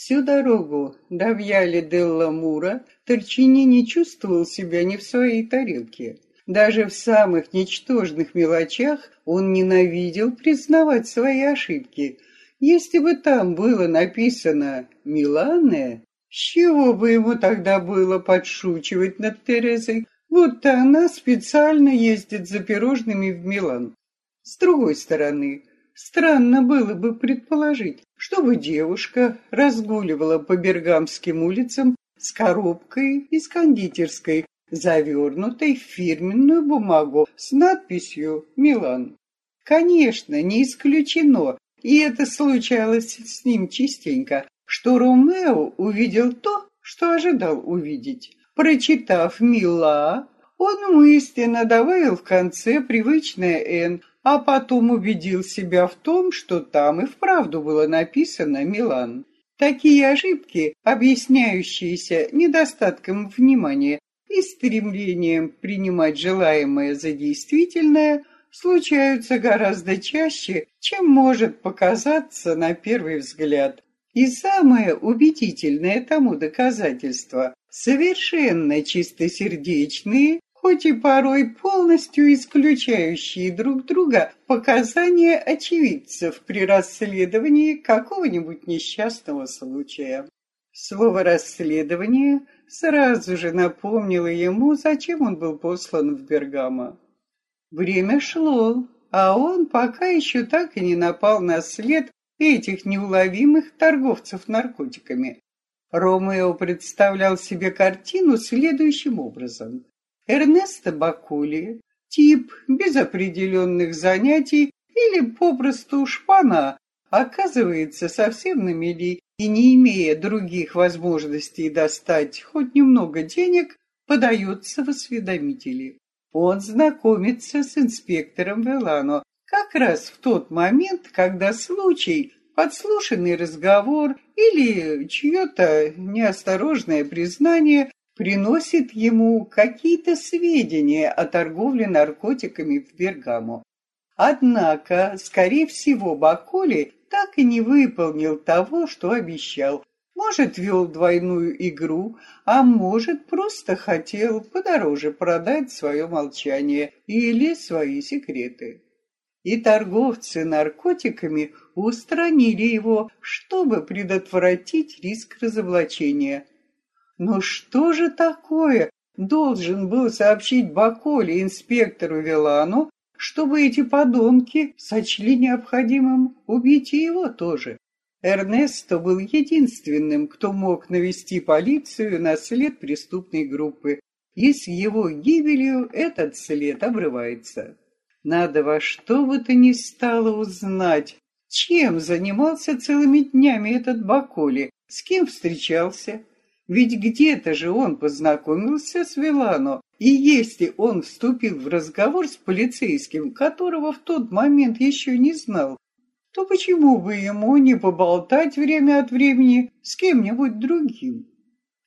Всю дорогу до Вьяли Делла Мура Торчини не чувствовал себя не в своей тарелке. Даже в самых ничтожных мелочах он ненавидел признавать свои ошибки. Если бы там было написано «Миланная», с чего бы ему тогда было подшучивать над Терезой, будто она специально ездит за пирожными в Милан? С другой стороны, Странно было бы предположить, чтобы девушка разгуливала по Бергамским улицам с коробкой из кондитерской, завернутой в фирменную бумагу с надписью «Милан». Конечно, не исключено, и это случалось с ним частенько, что Ромео увидел то, что ожидал увидеть. Прочитав «Мила», он мысленно добавил в конце привычное «Н», а потом убедил себя в том, что там и вправду было написано «Милан». Такие ошибки, объясняющиеся недостатком внимания и стремлением принимать желаемое за действительное, случаются гораздо чаще, чем может показаться на первый взгляд. И самое убедительное тому доказательство – совершенно чистосердечные хоть и порой полностью исключающие друг друга показания очевидцев при расследовании какого-нибудь несчастного случая. Слово «расследование» сразу же напомнило ему, зачем он был послан в Бергамо. Время шло, а он пока еще так и не напал на след этих неуловимых торговцев наркотиками. Ромео представлял себе картину следующим образом. Эрнесто Бакули, тип без определенных занятий или попросту шпана, оказывается совсем на мели и, не имея других возможностей достать хоть немного денег, подается в осведомители. Он знакомится с инспектором Велано как раз в тот момент, когда случай, подслушанный разговор или чье-то неосторожное признание приносит ему какие-то сведения о торговле наркотиками в Бергамо. Однако, скорее всего, Баколи так и не выполнил того, что обещал. Может, вел двойную игру, а может, просто хотел подороже продать свое молчание или свои секреты. И торговцы наркотиками устранили его, чтобы предотвратить риск разоблачения – но что же такое должен был сообщить Баколи инспектору Вилану, чтобы эти подонки сочли необходимым убить и его тоже? Эрнесто был единственным, кто мог навести полицию на след преступной группы, и с его гибелью этот след обрывается. Надо во что бы то ни стало узнать, чем занимался целыми днями этот Баколи, с кем встречался, ведь где-то же он познакомился с Вилано, и если он вступил в разговор с полицейским, которого в тот момент еще не знал, то почему бы ему не поболтать время от времени с кем-нибудь другим?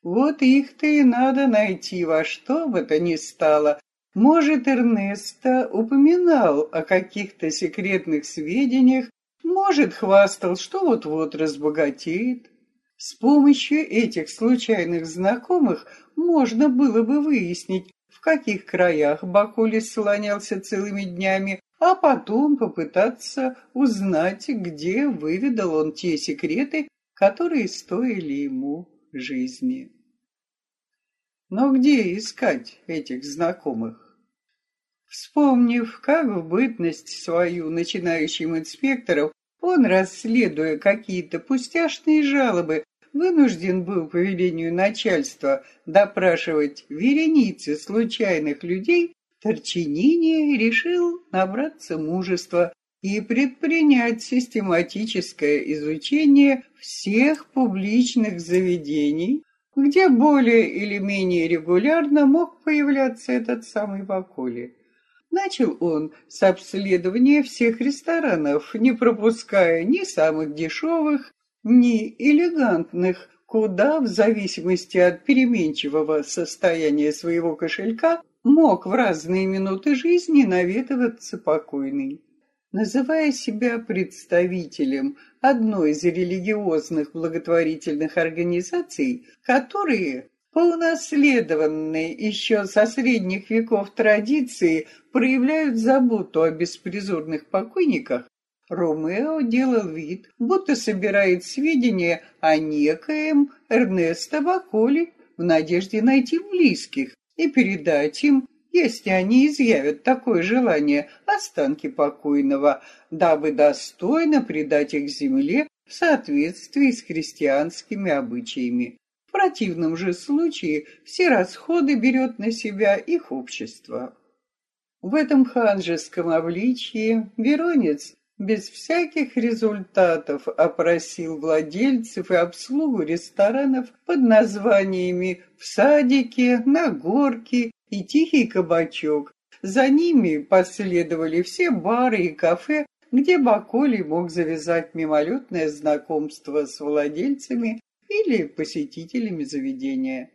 Вот их-то и надо найти во что бы то ни стало. Может, Эрнесто упоминал о каких-то секретных сведениях, может, хвастал, что вот-вот разбогатеет. С помощью этих случайных знакомых можно было бы выяснить, в каких краях Бакулис слонялся целыми днями, а потом попытаться узнать, где выведал он те секреты, которые стоили ему жизни. Но где искать этих знакомых? Вспомнив, как в бытность свою начинающим инспектором он, расследуя какие-то пустяшные жалобы, вынужден был по велению начальства допрашивать вереницы случайных людей, Торчинини решил набраться мужества и предпринять систематическое изучение всех публичных заведений, где более или менее регулярно мог появляться этот самый Бакули. Начал он с обследования всех ресторанов, не пропуская ни самых дешевых, ни элегантных, куда, в зависимости от переменчивого состояния своего кошелька, мог в разные минуты жизни наведываться покойный. Называя себя представителем одной из религиозных благотворительных организаций, которые по унаследованной еще со средних веков традиции проявляют заботу о беспризорных покойниках, Ромео делал вид, будто собирает сведения о некоем Эрнесто Баколи в надежде найти близких и передать им, если они изъявят такое желание, останки покойного, дабы достойно предать их земле в соответствии с христианскими обычаями. В противном же случае все расходы берет на себя их общество. В этом ханжеском обличии Веронец без всяких результатов опросил владельцев и обслугу ресторанов под названиями «В садике», «На горке» и «Тихий кабачок». За ними последовали все бары и кафе, где Баколи мог завязать мимолетное знакомство с владельцами или посетителями заведения.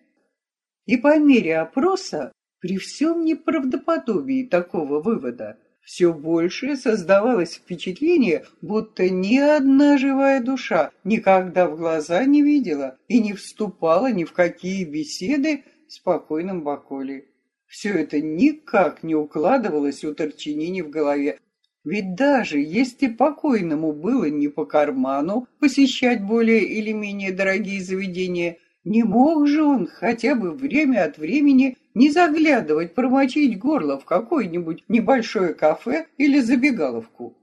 И по мере опроса, при всем неправдоподобии такого вывода, все больше создавалось впечатление, будто ни одна живая душа никогда в глаза не видела и не вступала ни в какие беседы с покойным Баколи. Все это никак не укладывалось у Торчинини в голове. Ведь даже если покойному было не по карману посещать более или менее дорогие заведения, не мог же он хотя бы время от времени не заглядывать, промочить горло в какое-нибудь небольшое кафе или забегаловку.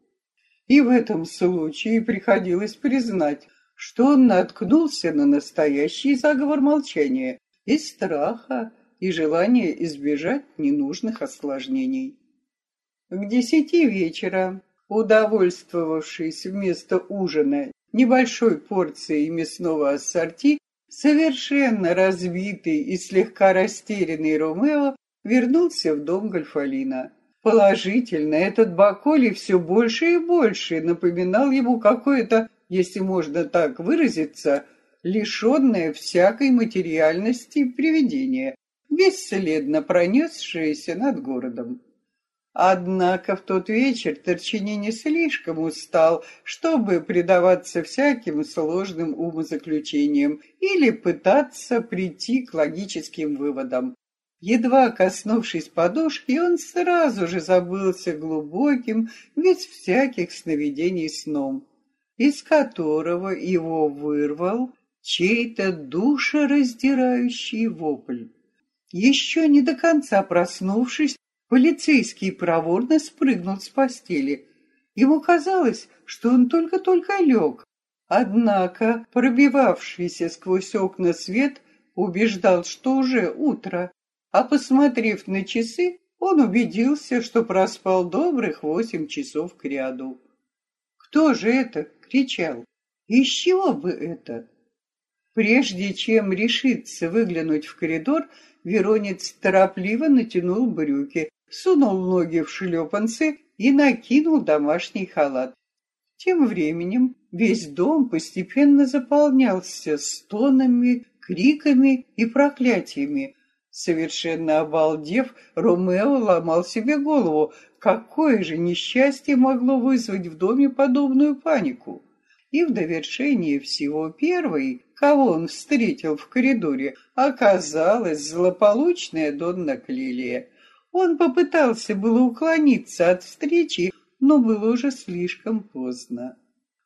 И в этом случае приходилось признать, что он наткнулся на настоящий заговор молчания и страха, и желание избежать ненужных осложнений. К десяти вечера, удовольствовавшись вместо ужина небольшой порцией мясного ассорти, Совершенно разбитый и слегка растерянный Ромео вернулся в дом Гольфалина. Положительно, этот Баколи все больше и больше напоминал ему какое-то, если можно так выразиться, лишенное всякой материальности привидение, бесследно пронесшееся над городом. Однако в тот вечер Торчини не слишком устал, чтобы предаваться всяким сложным умозаключениям или пытаться прийти к логическим выводам. Едва коснувшись подушки, он сразу же забылся глубоким, без всяких сновидений сном, из которого его вырвал чей-то душераздирающий вопль. Еще не до конца проснувшись, Полицейский проворно спрыгнул с постели. Ему казалось, что он только-только лег. Однако пробивавшийся сквозь окна свет убеждал, что уже утро. А посмотрев на часы, он убедился, что проспал добрых восемь часов к ряду. Кто же это кричал? Из чего бы это? Прежде чем решиться выглянуть в коридор, Веронец торопливо натянул брюки, сунул ноги в шлепанцы и накинул домашний халат. Тем временем весь дом постепенно заполнялся стонами, криками и проклятиями. Совершенно обалдев, Ромео ломал себе голову, какое же несчастье могло вызвать в доме подобную панику. И в довершение всего первой, кого он встретил в коридоре, оказалась злополучная Донна Клилия. Он попытался было уклониться от встречи, но было уже слишком поздно.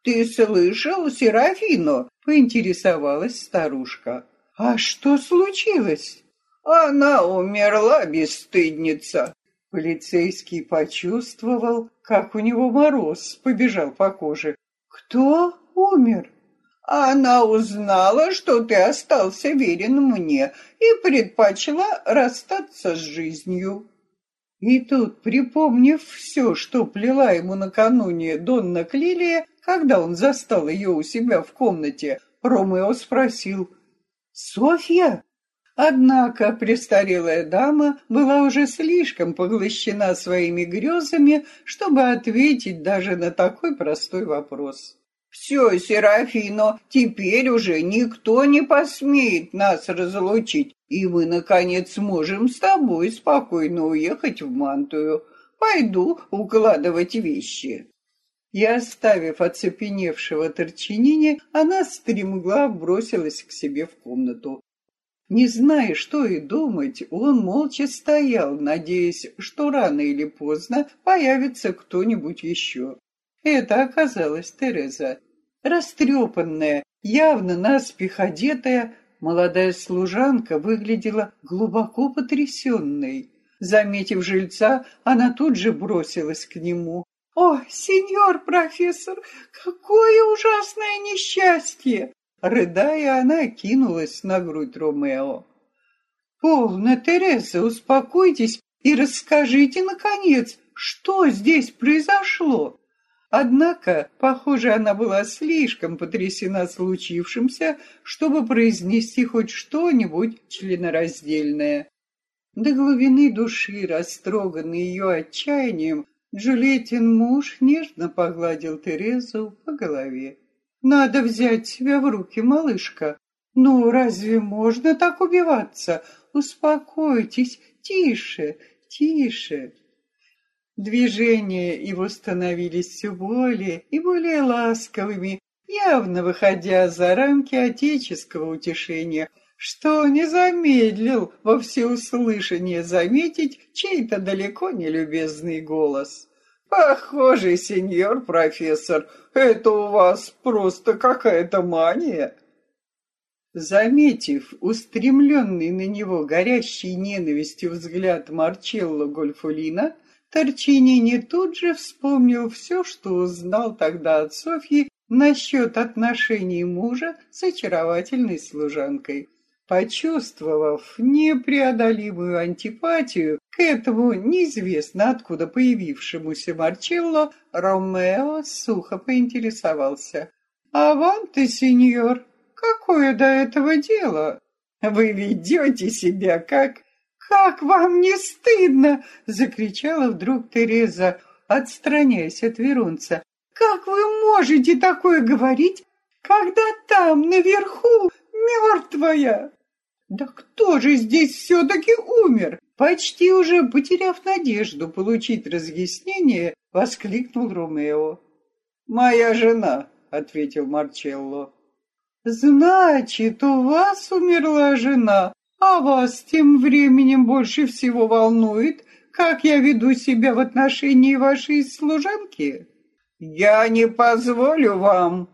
«Ты слышал, Серафину?» — поинтересовалась старушка. «А что случилось?» «Она умерла, бесстыдница!» Полицейский почувствовал, как у него мороз побежал по коже. «Кто умер?» Она узнала, что ты остался верен мне и предпочла расстаться с жизнью. И тут, припомнив все, что плела ему накануне Донна Клилия, когда он застал ее у себя в комнате, Ромео спросил «Софья?» Однако престарелая дама была уже слишком поглощена своими грезами, чтобы ответить даже на такой простой вопрос. «Все, Серафино, теперь уже никто не посмеет нас разлучить, и мы, наконец, сможем с тобой спокойно уехать в Мантую. Пойду укладывать вещи». И, оставив оцепеневшего Торчинини, она стремглав бросилась к себе в комнату. Не зная, что и думать, он молча стоял, надеясь, что рано или поздно появится кто-нибудь еще. Это оказалась Тереза. Растрепанная, явно наспех одетая, молодая служанка выглядела глубоко потрясенной. Заметив жильца, она тут же бросилась к нему. «О, сеньор профессор, какое ужасное несчастье!» Рыдая, она кинулась на грудь Ромео. «Полно, Тереза, успокойтесь и расскажите, наконец, что здесь произошло?» Однако, похоже, она была слишком потрясена случившимся, чтобы произнести хоть что-нибудь членораздельное. До глубины души, растроганный ее отчаянием, Джульеттин муж нежно погладил Терезу по голове. Надо взять себя в руки, малышка. Ну, разве можно так убиваться? Успокойтесь, тише, тише. Движения его становились все более и более ласковыми, явно выходя за рамки отеческого утешения, что не замедлил во всеуслышание заметить чей-то далеко не любезный голос. Похоже, сеньор профессор, это у вас просто какая-то мания. Заметив устремленный на него горящий ненавистью взгляд Марчелло Гольфулина, Торчини не тут же вспомнил все, что узнал тогда от Софьи насчет отношений мужа с очаровательной служанкой. Почувствовав непреодолимую антипатию к этому неизвестно откуда появившемуся Марчелло, Ромео сухо поинтересовался. «А вам-то, сеньор, какое до этого дело? Вы ведете себя как...» «Как вам не стыдно!» — закричала вдруг Тереза, отстраняясь от Верунца. «Как вы можете такое говорить, когда там, наверху, мертвая?» Да кто же здесь все-таки умер? Почти уже потеряв надежду получить разъяснение, воскликнул Ромео. «Моя жена», — ответил Марчелло. «Значит, у вас умерла жена, а вас тем временем больше всего волнует, как я веду себя в отношении вашей служанки?» «Я не позволю вам»,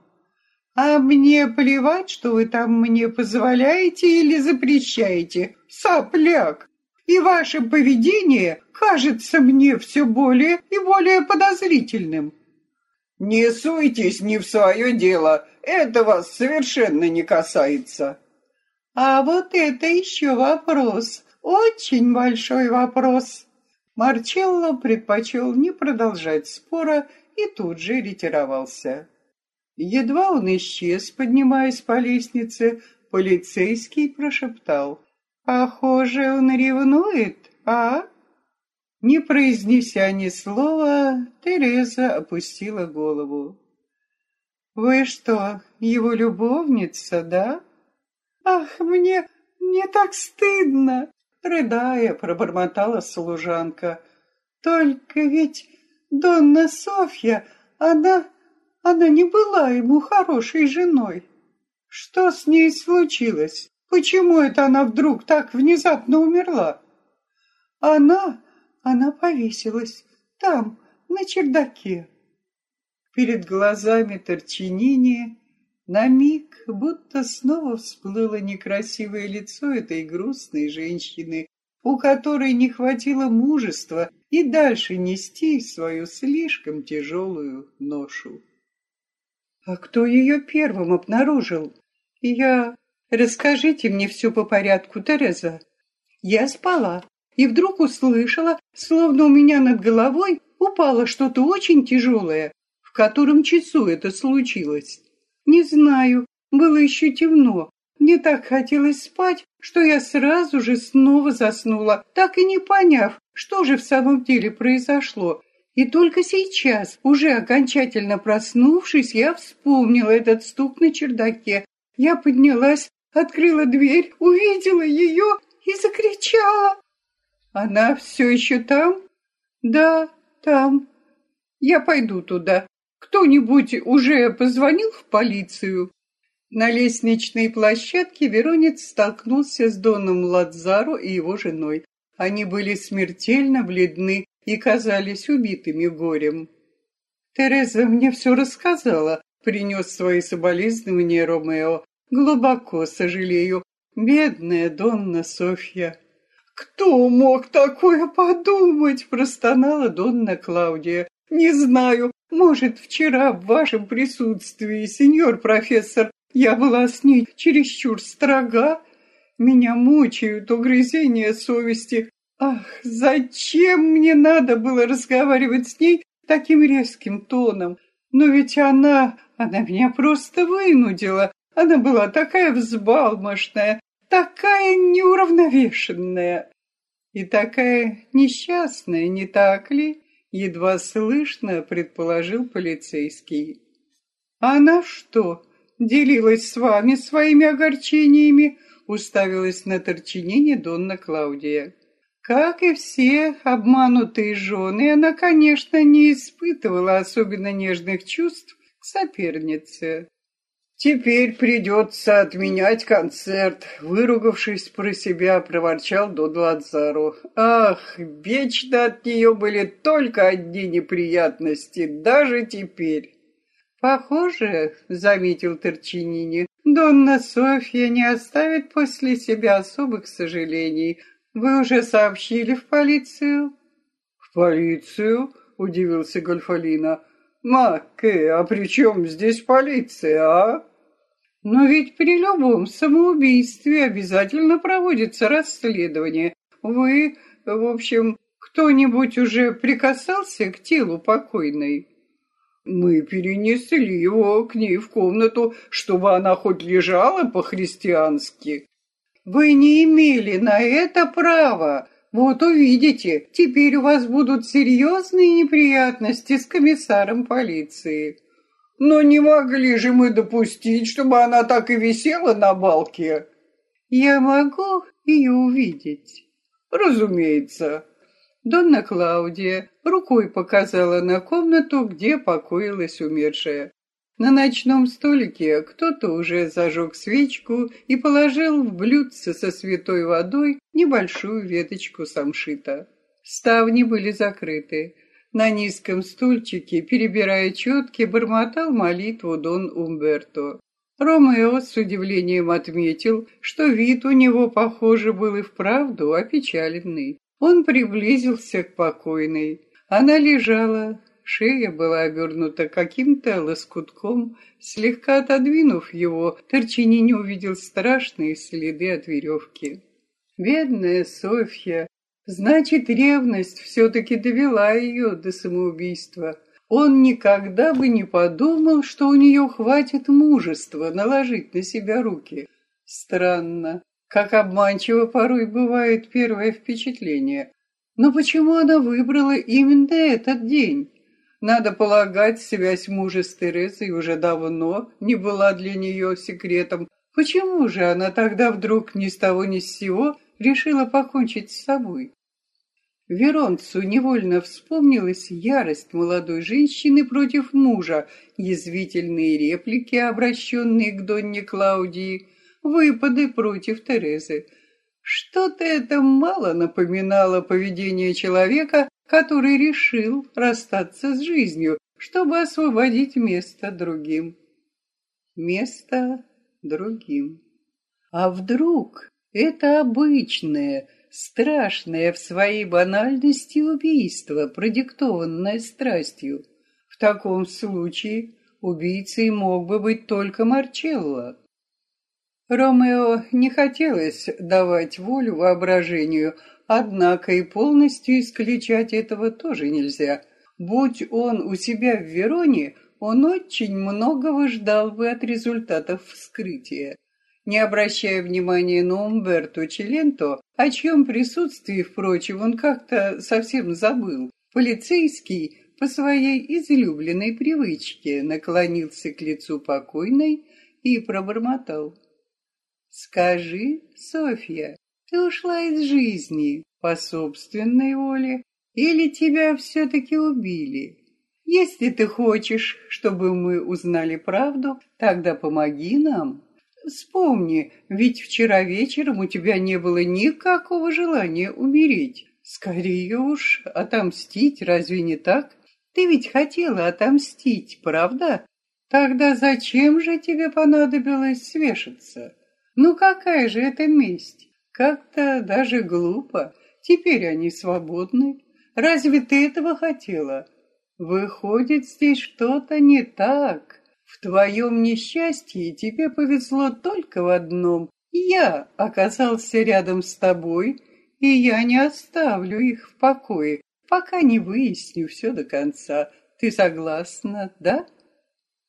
а мне плевать, что вы там мне позволяете или запрещаете, сопляк. И ваше поведение кажется мне все более и более подозрительным. Не суйтесь не в свое дело, это вас совершенно не касается. А вот это еще вопрос, очень большой вопрос. Марчелло предпочел не продолжать спора и тут же ретировался. Едва он исчез, поднимаясь по лестнице, полицейский прошептал. «Похоже, он ревнует, а?» Не произнеся ни слова, Тереза опустила голову. «Вы что, его любовница, да?» «Ах, мне, мне так стыдно!» Рыдая, пробормотала служанка. «Только ведь Донна Софья, она она не была ему хорошей женой. Что с ней случилось? Почему это она вдруг так внезапно умерла? Она, она повесилась там, на чердаке. Перед глазами Торчинини на миг будто снова всплыло некрасивое лицо этой грустной женщины, у которой не хватило мужества и дальше нести свою слишком тяжелую ношу. А кто ее первым обнаружил? Я... Расскажите мне все по порядку, Тереза. Я спала и вдруг услышала, словно у меня над головой упало что-то очень тяжелое. В котором часу это случилось? Не знаю, было еще темно. Мне так хотелось спать, что я сразу же снова заснула, так и не поняв, что же в самом деле произошло. И только сейчас, уже окончательно проснувшись, я вспомнила этот стук на чердаке. Я поднялась, открыла дверь, увидела ее и закричала. Она все еще там? Да, там. Я пойду туда. Кто-нибудь уже позвонил в полицию? На лестничной площадке Веронец столкнулся с Доном Ладзаро и его женой. Они были смертельно бледны и казались убитыми горем. «Тереза мне все рассказала», — принес свои соболезнования Ромео. «Глубоко сожалею. Бедная Донна Софья». «Кто мог такое подумать?» — простонала Донна Клаудия. «Не знаю. Может, вчера в вашем присутствии, сеньор профессор, я была с ней чересчур строга. Меня мучают угрызения совести. Ах, зачем мне надо было разговаривать с ней таким резким тоном? Но ведь она, она меня просто вынудила. Она была такая взбалмошная, такая неуравновешенная и такая несчастная, не так ли? Едва слышно предположил полицейский. Она что, делилась с вами своими огорчениями?» уставилась на торчинение Донна Клаудия. Как и все обманутые жены, она, конечно, не испытывала особенно нежных чувств к сопернице. «Теперь придется отменять концерт», — выругавшись про себя, проворчал Дон Лазару. «Ах, вечно от нее были только одни неприятности, даже теперь». «Похоже, — заметил Торчинини, — Донна Софья не оставит после себя особых сожалений. Вы уже сообщили в полицию?» «В полицию?» — удивился Гольфалина. «Макке, а при чем здесь полиция, а?» «Но ведь при любом самоубийстве обязательно проводится расследование. Вы, в общем, кто-нибудь уже прикасался к телу покойной?» Мы перенесли его к ней в комнату, чтобы она хоть лежала по-христиански. Вы не имели на это права. Вот увидите, теперь у вас будут серьезные неприятности с комиссаром полиции. Но не могли же мы допустить, чтобы она так и висела на балке. Я могу ее увидеть. Разумеется. Донна Клаудия рукой показала на комнату, где покоилась умершая. На ночном столике кто-то уже зажег свечку и положил в блюдце со святой водой небольшую веточку самшита. Ставни были закрыты. На низком стульчике, перебирая четки, бормотал молитву Дон Умберто. Ромео с удивлением отметил, что вид у него, похоже, был и вправду опечаленный. Он приблизился к покойной. Она лежала, шея была обернута каким-то лоскутком. Слегка отодвинув его, Торчини не увидел страшные следы от веревки. Бедная Софья! Значит, ревность все-таки довела ее до самоубийства. Он никогда бы не подумал, что у нее хватит мужества наложить на себя руки. Странно. Как обманчиво порой бывает первое впечатление. Но почему она выбрала именно этот день? Надо полагать, связь мужа с Терезой уже давно не была для нее секретом. Почему же она тогда вдруг ни с того ни с сего решила покончить с собой? Веронцу невольно вспомнилась ярость молодой женщины против мужа, язвительные реплики, обращенные к Донне Клаудии, выпады против Терезы. Что-то это мало напоминало поведение человека, который решил расстаться с жизнью, чтобы освободить место другим. Место другим. А вдруг это обычное, страшное в своей банальности убийство, продиктованное страстью? В таком случае убийцей мог бы быть только Марчелло. Ромео не хотелось давать волю воображению, однако и полностью исключать этого тоже нельзя. Будь он у себя в Вероне, он очень многого ждал бы от результатов вскрытия. Не обращая внимания на Умберто Челенто, о чьем присутствии, впрочем, он как-то совсем забыл, полицейский по своей излюбленной привычке наклонился к лицу покойной и пробормотал. Скажи, Софья, ты ушла из жизни по собственной воле или тебя все-таки убили? Если ты хочешь, чтобы мы узнали правду, тогда помоги нам. Вспомни, ведь вчера вечером у тебя не было никакого желания умереть. Скорее уж, отомстить, разве не так? Ты ведь хотела отомстить, правда? Тогда зачем же тебе понадобилось свешаться? Ну какая же это месть? Как-то даже глупо. Теперь они свободны. Разве ты этого хотела? Выходит, здесь что-то не так. В твоем несчастье тебе повезло только в одном. Я оказался рядом с тобой, и я не оставлю их в покое, пока не выясню все до конца. Ты согласна, да?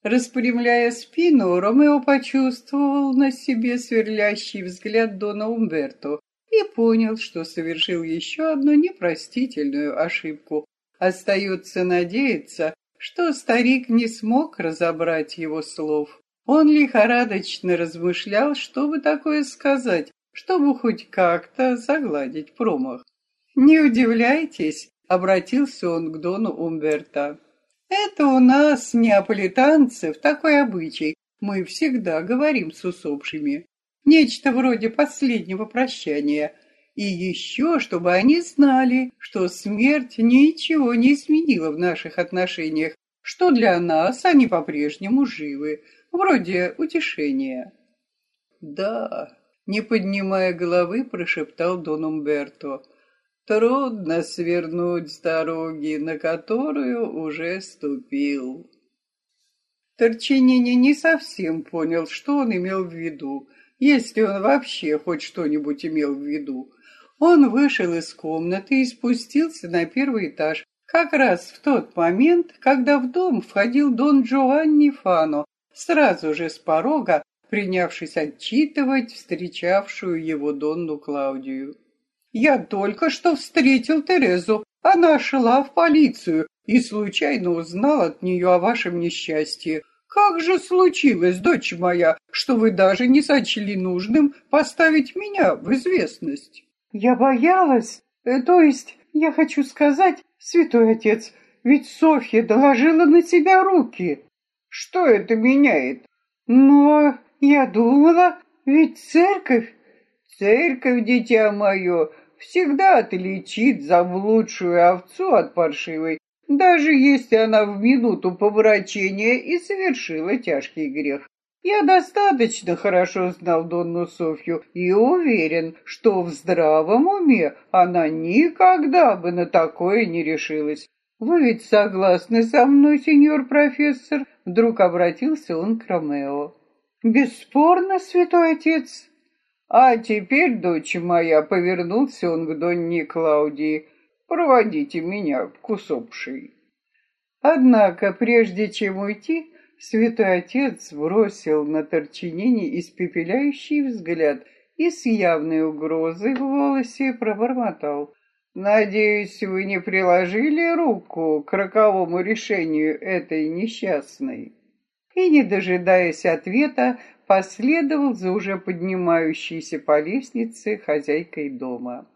Распрямляя спину, Ромео почувствовал на себе сверлящий взгляд Дона Умберто и понял, что совершил еще одну непростительную ошибку. Остается надеяться, что старик не смог разобрать его слов. Он лихорадочно размышлял, что бы такое сказать, чтобы хоть как-то загладить промах. «Не удивляйтесь», — обратился он к Дону Умберто. «Это у нас, неаполитанцев, такой обычай. Мы всегда говорим с усопшими. Нечто вроде последнего прощания. И еще, чтобы они знали, что смерть ничего не изменила в наших отношениях, что для нас они по-прежнему живы, вроде утешения. Да, не поднимая головы, прошептал Дон Умберто. Трудно свернуть с дороги, на которую уже ступил. Торчинини не совсем понял, что он имел в виду, если он вообще хоть что-нибудь имел в виду. Он вышел из комнаты и спустился на первый этаж, как раз в тот момент, когда в дом входил Дон Джованни Фано, сразу же с порога, принявшись отчитывать встречавшую его Донну Клаудию. «Я только что встретил Терезу. Она шла в полицию и случайно узнал от нее о вашем несчастье. Как же случилось, дочь моя, что вы даже не сочли нужным поставить меня в известность?» Я боялась, э, то есть, я хочу сказать, святой отец, ведь Софья доложила на себя руки. Что это меняет? Но я думала, ведь церковь... Церковь, дитя мое, всегда отличит заблудшую овцу от паршивой, даже если она в минуту помрачения и совершила тяжкий грех. Я достаточно хорошо знал Донну Софью и уверен, что в здравом уме она никогда бы на такое не решилась. Вы ведь согласны со мной, сеньор профессор? Вдруг обратился он к Ромео. Бесспорно, святой отец. А теперь, дочь моя, повернулся он к Донне Клаудии. Проводите меня к усопшей. Однако, прежде чем уйти, Святой Отец бросил на Торчинини испепеляющий взгляд и с явной угрозой в голосе пробормотал. «Надеюсь, вы не приложили руку к роковому решению этой несчастной?» И, не дожидаясь ответа, последовал за уже поднимающейся по лестнице хозяйкой дома.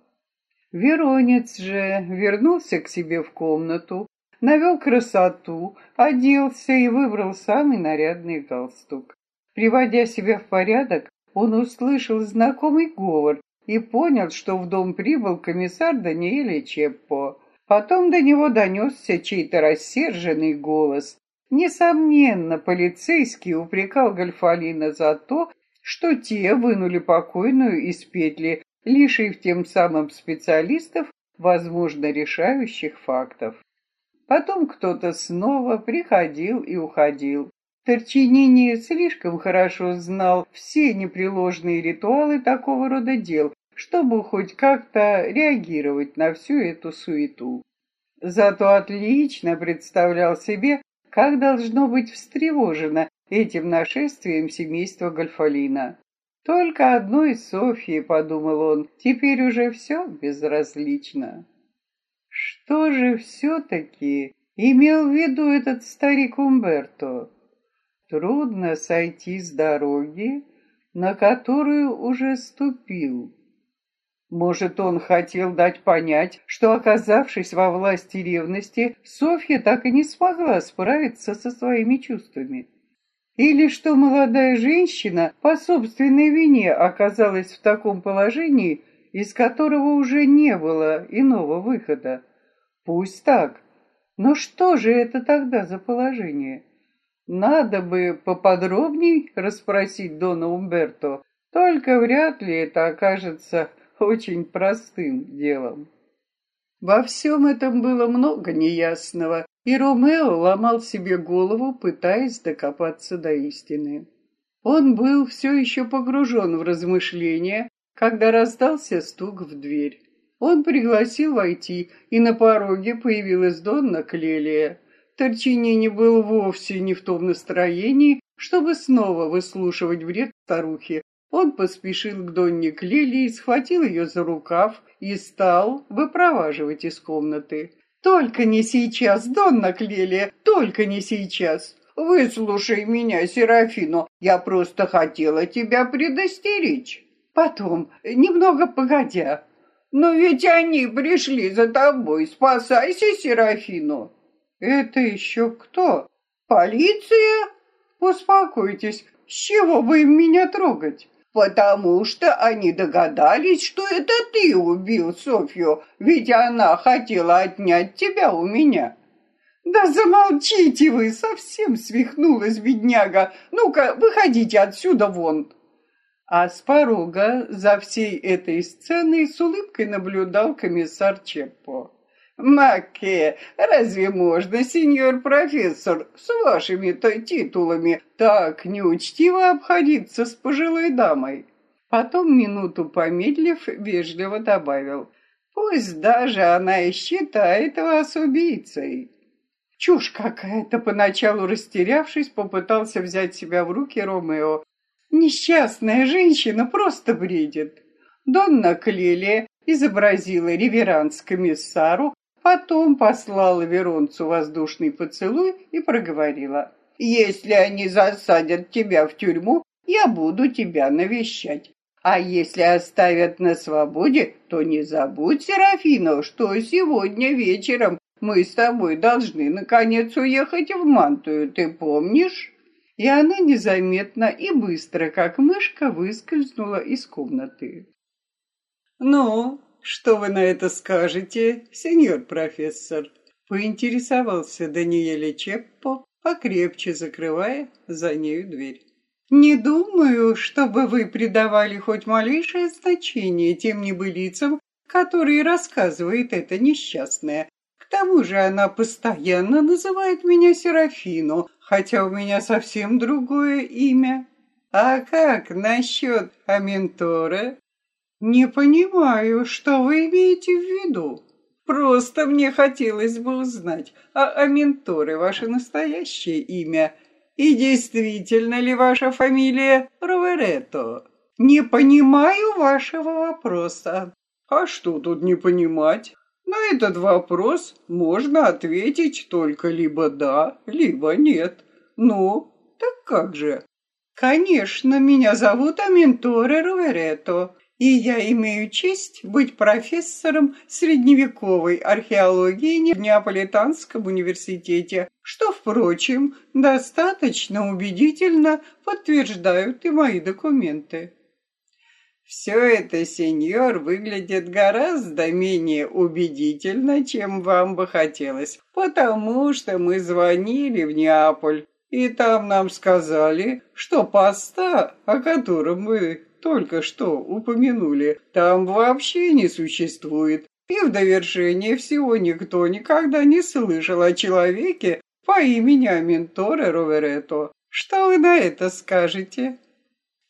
Веронец же вернулся к себе в комнату, навел красоту, оделся и выбрал самый нарядный галстук. Приводя себя в порядок, он услышал знакомый говор и понял, что в дом прибыл комиссар Даниэль Чеппо. Потом до него донесся чей-то рассерженный голос. Несомненно, полицейский упрекал Гальфалина за то, что те вынули покойную из петли, лишив тем самым специалистов, возможно, решающих фактов. Потом кто-то снова приходил и уходил. Торчинини слишком хорошо знал все непреложные ритуалы такого рода дел, чтобы хоть как-то реагировать на всю эту суету. Зато отлично представлял себе, как должно быть встревожено этим нашествием семейства Гольфалина. Только одной Софьи, подумал он, теперь уже все безразлично. Что же все-таки имел в виду этот старик Умберто? Трудно сойти с дороги, на которую уже ступил. Может, он хотел дать понять, что, оказавшись во власти ревности, Софья так и не смогла справиться со своими чувствами. Или что молодая женщина по собственной вине оказалась в таком положении, из которого уже не было иного выхода. Пусть так. Но что же это тогда за положение? Надо бы поподробней расспросить Дона Умберто, только вряд ли это окажется очень простым делом. Во всем этом было много неясного, и Ромео ломал себе голову, пытаясь докопаться до истины. Он был все еще погружен в размышления, когда раздался стук в дверь. Он пригласил войти, и на пороге появилась Донна Клелия. Торчинини был вовсе не в том настроении, чтобы снова выслушивать вред старухи, он поспешил к Донне Клелии, схватил ее за рукав и стал выпроваживать из комнаты. «Только не сейчас, Донна Клелия, только не сейчас!» «Выслушай меня, Серафино, я просто хотела тебя предостеречь». «Потом, немного погодя». «Но ведь они пришли за тобой, спасайся, Серафино». «Это еще кто?» «Полиция?» «Успокойтесь, с чего бы им меня трогать?» потому что они догадались, что это ты убил Софью, ведь она хотела отнять тебя у меня. Да замолчите вы, совсем свихнулась бедняга. Ну-ка, выходите отсюда вон. А с порога за всей этой сценой с улыбкой наблюдал комиссар Чеппо. Маке, разве можно, сеньор профессор, с вашими-то титулами так неучтиво обходиться с пожилой дамой? Потом, минуту помедлив, вежливо добавил, пусть даже она и считает вас убийцей. Чушь какая-то, поначалу растерявшись, попытался взять себя в руки Ромео. Несчастная женщина просто бредит. Донна Клелия изобразила реверанс комиссару, Потом послала Веронцу воздушный поцелуй и проговорила. «Если они засадят тебя в тюрьму, я буду тебя навещать. А если оставят на свободе, то не забудь, Серафина, что сегодня вечером мы с тобой должны наконец уехать в Мантую, ты помнишь?» И она незаметно и быстро, как мышка, выскользнула из комнаты. «Ну, что вы на это скажете, сеньор профессор? Поинтересовался Даниэле Чеппо, покрепче закрывая за нею дверь. Не думаю, чтобы вы придавали хоть малейшее значение тем небылицам, которые рассказывает эта несчастная. К тому же она постоянно называет меня Серафину, хотя у меня совсем другое имя. А как насчет Аментора? «Не понимаю, что вы имеете в виду. Просто мне хотелось бы узнать, а Аминторе ваше настоящее имя и действительно ли ваша фамилия Роверето? Не понимаю вашего вопроса». «А что тут не понимать?» На этот вопрос можно ответить только либо да, либо нет. Ну, так как же? Конечно, меня зовут Аминторе Роверето и я имею честь быть профессором средневековой археологии в Неаполитанском университете, что, впрочем, достаточно убедительно подтверждают и мои документы. Все это, сеньор, выглядит гораздо менее убедительно, чем вам бы хотелось, потому что мы звонили в Неаполь, и там нам сказали, что поста, о котором вы только что упомянули, там вообще не существует. И в довершение всего никто никогда не слышал о человеке по имени Аминторе Роверето. Что вы на это скажете?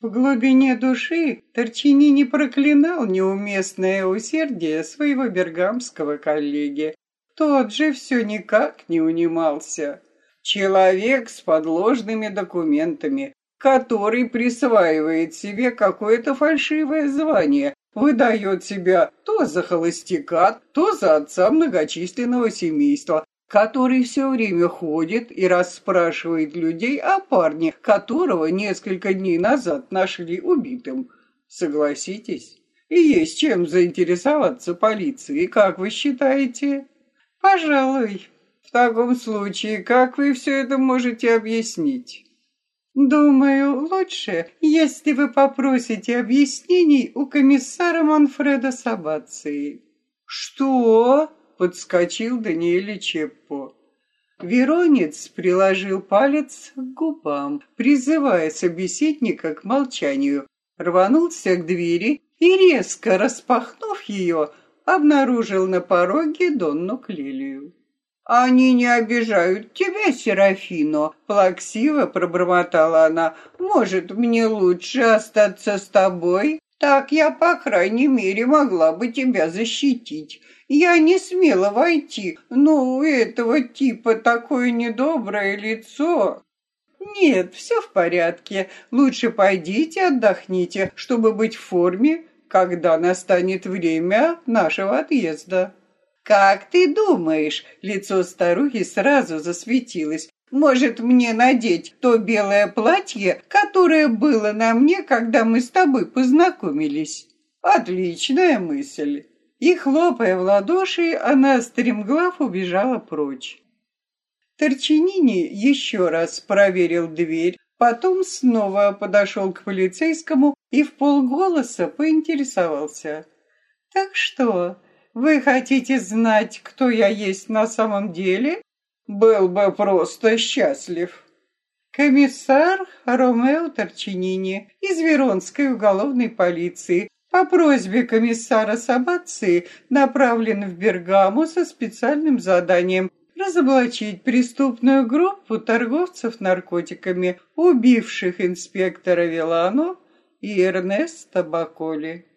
В глубине души Торчини не проклинал неуместное усердие своего бергамского коллеги. Тот же все никак не унимался. Человек с подложными документами, который присваивает себе какое-то фальшивое звание, выдает себя то за холостяка, то за отца многочисленного семейства, который все время ходит и расспрашивает людей о парне, которого несколько дней назад нашли убитым. Согласитесь, И есть чем заинтересоваться полицией, как вы считаете? Пожалуй. В таком случае, как вы все это можете объяснить? Думаю, лучше, если вы попросите объяснений у комиссара Манфреда Сабации. Что? Подскочил Даниэль Чеппо. Веронец приложил палец к губам, призывая собеседника к молчанию, рванулся к двери и, резко распахнув ее, обнаружил на пороге Донну Клелию. «Они не обижают тебя, Серафино», — плаксиво пробормотала она. «Может, мне лучше остаться с тобой? Так я, по крайней мере, могла бы тебя защитить. Я не смела войти, но у этого типа такое недоброе лицо». «Нет, все в порядке. Лучше пойдите отдохните, чтобы быть в форме, когда настанет время нашего отъезда». «Как ты думаешь?» — лицо старухи сразу засветилось. «Может, мне надеть то белое платье, которое было на мне, когда мы с тобой познакомились?» «Отличная мысль!» И, хлопая в ладоши, она стремглав убежала прочь. Торчинини еще раз проверил дверь, потом снова подошел к полицейскому и в полголоса поинтересовался. «Так что, вы хотите знать, кто я есть на самом деле? Был бы просто счастлив. Комиссар Ромео Торчинини из Веронской уголовной полиции по просьбе комиссара Сабации направлен в Бергамо со специальным заданием разоблачить преступную группу торговцев наркотиками, убивших инспектора Вилано и Эрнеста Баколи.